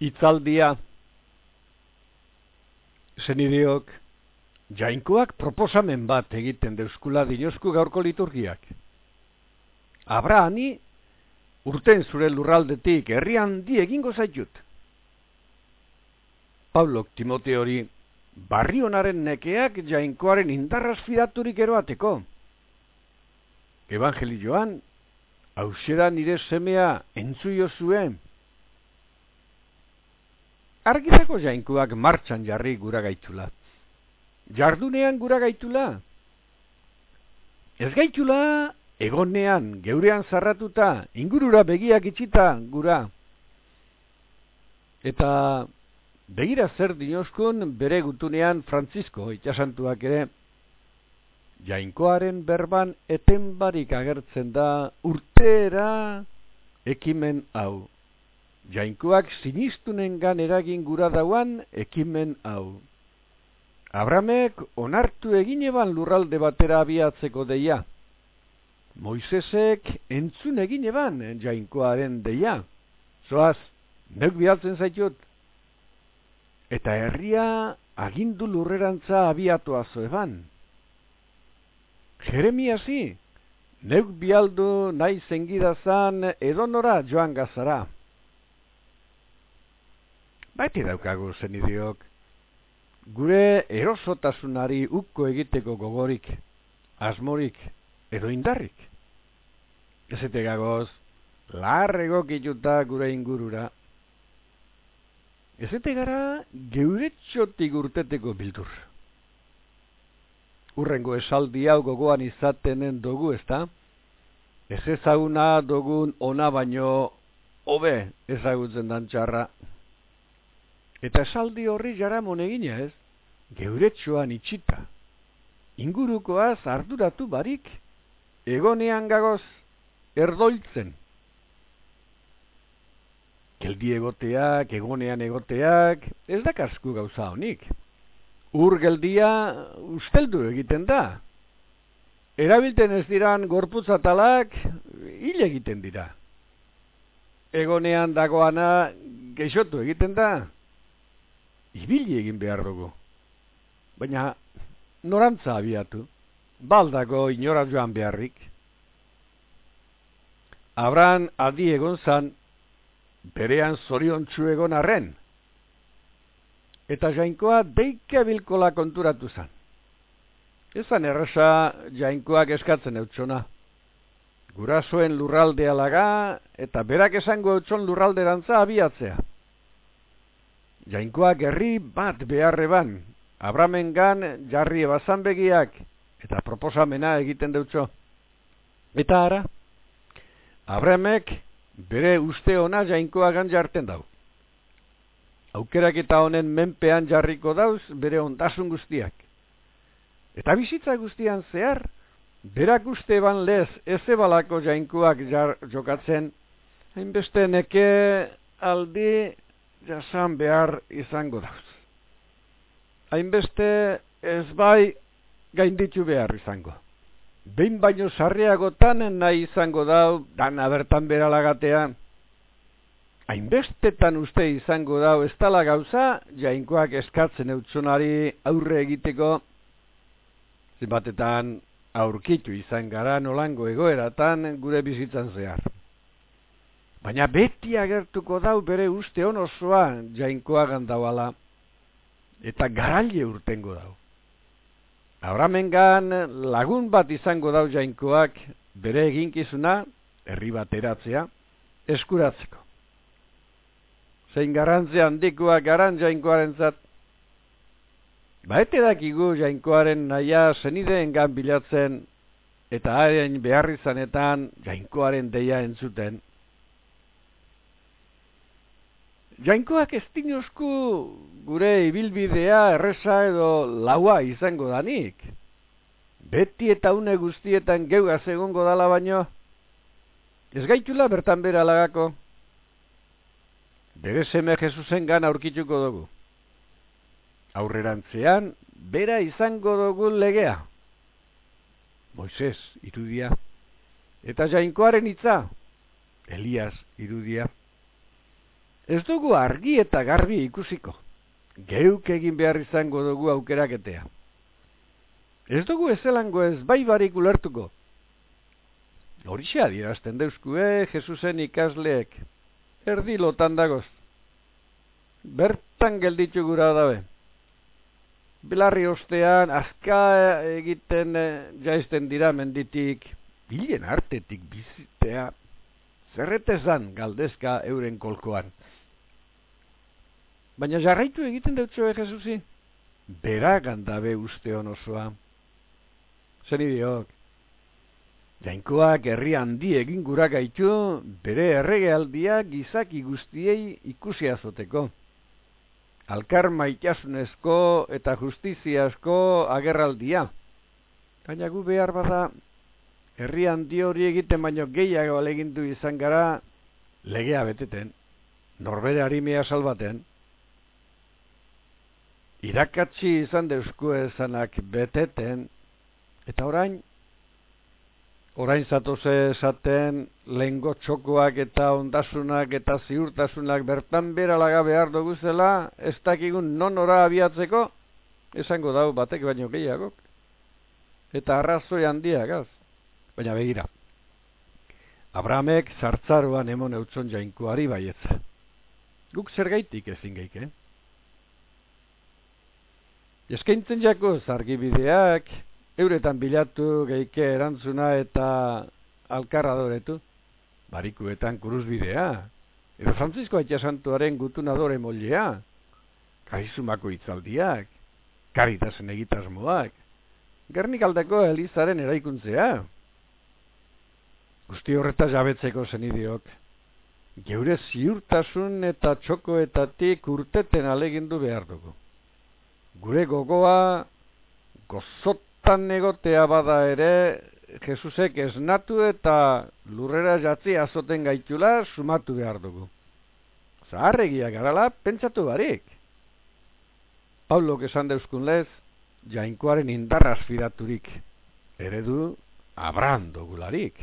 Itzaldia Zenideok Jainkoak proposamen bat egiten deuskula dinosku gaurko liturgiak. Abrahani urten zure lurraldetik herrian di egingo zaitut. Pablo Timoteori barrionaren nekeak jainkoaren indarraz fidaturik eroateko. Evangelioan, hausera nire semea entzuio zuen. Argizako jainkoak martxan jarri gura gaitula. Jardunean gura gaitula. Ez gaitula egonean geurean zarratuta ingurura begiak itxita gura. Eta begira zer dinoskun bere gutunean Francisco itxasantuak ere jainkoaren berban etenbarik agertzen da urtera ekimen hau. Jainkoak sinistunengan eragin gura dauan ekimen hau. Abramek onartu egin eban lurralde batera abiatzeko deia. Moisesek entzun egin eban jainkoaren deia. Zoaz, neuk bialtzen zaitut. Eta herria agindu lurrerantza abiatua zoeban. Jeremiasi, neuk bialdu nahi zengidazan edonora joan gazara. Baiti daukagu zenidiok, gure erosotasunari ukko egiteko gogorik, asmorik, edo indarrik. Ezete gagoz, larrego kituta gure ingurura. Ezete gara geuretxotik urteteko bildur. Urrengo esaldi hau gogoan izatenen dugu, ezta? Ez ezaguna dugun ona baino hobe ezagutzen dan txarra. Eta esaldi horri jaramon egina ez, geuretxoan itxita. Ingurukoaz arduratu barik, egonean gagoz, erdoiltzen. Geldi egoteak, egonean egoteak, ez da kasku gauza honik. Ur geldia usteldu egiten da. Erabilten ez diran gorputzatalak, hil egiten dira. Egonean dagoana, geixotu egiten da ibili egin behar dugu. Baina norantza abiatu, baldago inora joan beharrik. Abran adi egon zan, berean zorion egon arren. Eta jainkoa deike bilkola konturatu zan. Ezan erresa jainkoak eskatzen eutxona. Gurasoen lurraldea laga eta berak esango eutxon lurralderantza abiatzea. Jainkoak herri bat beharreban, Abramengan jarri ebazan begiak, eta proposamena egiten dutxo. Eta ara, Abramek bere uste ona jainkoagan jarten dau. Aukerak eta honen menpean jarriko dauz bere ondasun guztiak. Eta bizitza guztian zehar, berak uste ban lez ezebalako jainkoak jar jokatzen, hainbeste neke aldi jasan behar izango dauz. Hainbeste ez bai gainditu behar izango. Behin baino sarriagotan nahi izango dau, dan abertan beralagatea. Hainbestetan uste izango dau, ez tala gauza, jainkoak eskatzen eutsonari aurre egiteko, zibatetan aurkitu izan gara nolango egoeratan gure bizitzan zehar. Baina beti agertuko dau bere uste on osoa jainkoa gandauala. Eta garaile urtengo dau. Abramengan lagun bat izango dau jainkoak bere eginkizuna, herri bat eratzea, eskuratzeko. Zein garantzea handikoa garan jainkoaren zat. Baete dakigu jainkoaren naia zenideen gan bilatzen, eta haren beharrizanetan jainkoaren deia entzuten, Jainkoak ez dinosku gure ibilbidea erresa edo laua izango danik. Beti eta une guztietan geugaz egongo dala baino. Ez gaitula bertan bera lagako. Bere seme Jesusen gana aurkituko dugu. Aurrerantzean, bera izango dugu legea. Moises, irudia. Eta jainkoaren hitza, Elias, irudia. Ez dugu argi eta garbi ikusiko. Geuk egin behar izango dugu aukeraketea. Ez dugu ezelango ez bai barik ulertuko. Horixe adierazten deuskue Jesusen ikasleek. Erdi lotan dagoz. Bertan gelditzu gura dabe. Bilarri ostean, azka egiten eh, jaizten dira menditik, bilen artetik bizitea, zerretezan galdezka euren kolkoan. Baina jarraitu egiten dutxo Jesusi? Bera gandabe uste honosoa. Zer idiok? Jainkoak herri handi egin gura gaitu, bere erregealdia gizaki guztiei ikusi azoteko. Alkar maitasunezko eta justiziazko agerraldia. Baina gu behar bada, herri handi hori egiten baino gehiago alegindu izan gara, legea beteten, norbere harimea salbaten. Irakatsi izan deusku ezanak beteten, Eta orain, orain zatoze esaten lehengo txokoak eta ondasunak eta ziurtasunak bertan beralaga behar dugu zela, ez dakigun non ora abiatzeko, esango dau batek baino gehiagok. Eta arrazoi handiak, az? Baina begira. Abramek zartzaroan emon eutzon jainkoari baietza. Guk zer gaitik ezin geik, eh? Eskaintzen jako zargibideak, euretan bilatu geike erantzuna eta alkarradoretu, barikuetan kuruzbidea, edo Francisco Aitxa Santuaren gutunadore mollea, karizumako itzaldiak, karitasen egitasmoak, gernik aldeko elizaren eraikuntzea. Guzti horretaz jabetzeko zenidiok, geure ziurtasun eta txokoetatik urteten alegindu behar dugu. Gure gogoa gozot bertan negotea bada ere, Jesusek esnatu eta lurrera jatzi azoten gaitula sumatu behar dugu. Zaharregia garala, pentsatu barik. Paulok esan deuskun lez, jainkoaren indarraz fidaturik, eredu abrando gularik.